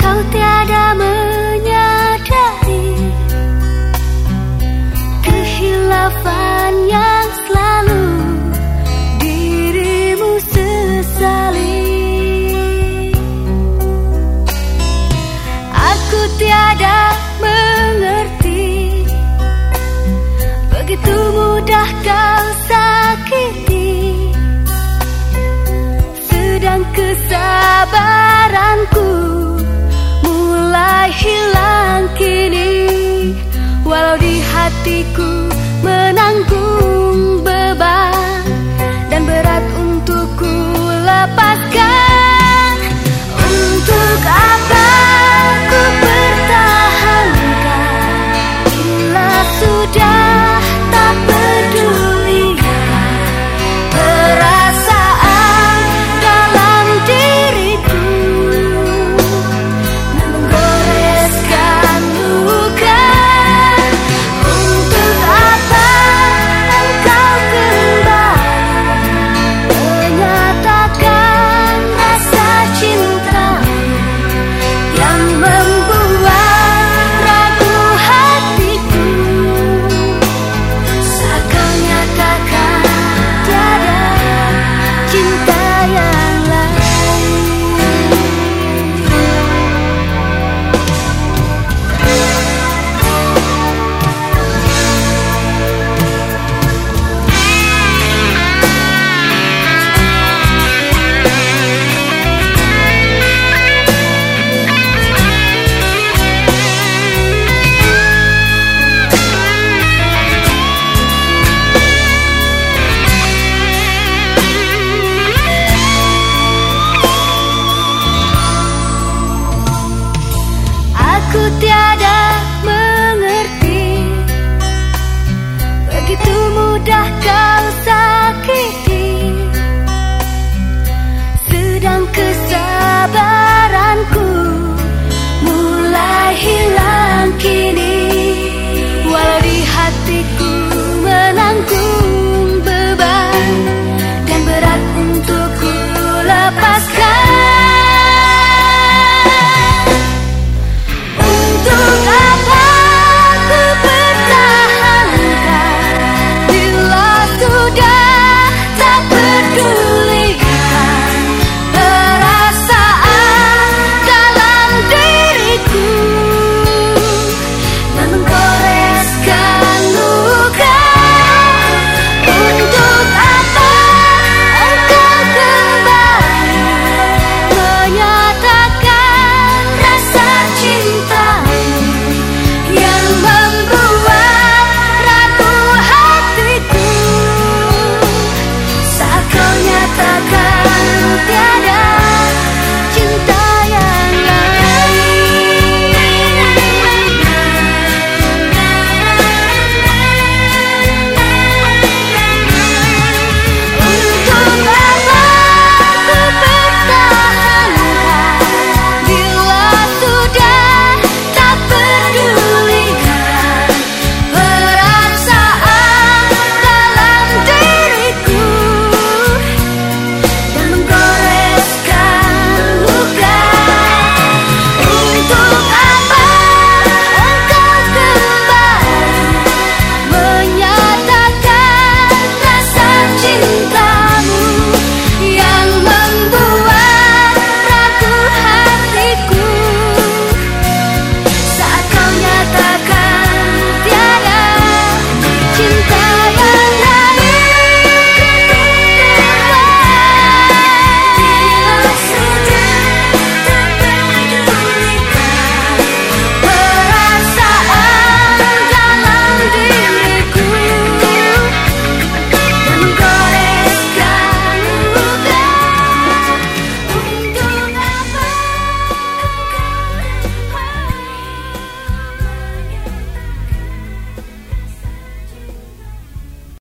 kau tiada menyadari Kehilafan yang selalu dirimu sesali. Aku tiada mengerti Begitu mudah kau sakiti Sedang kesabaran hatiku menanggung beban dan berat untukku lepas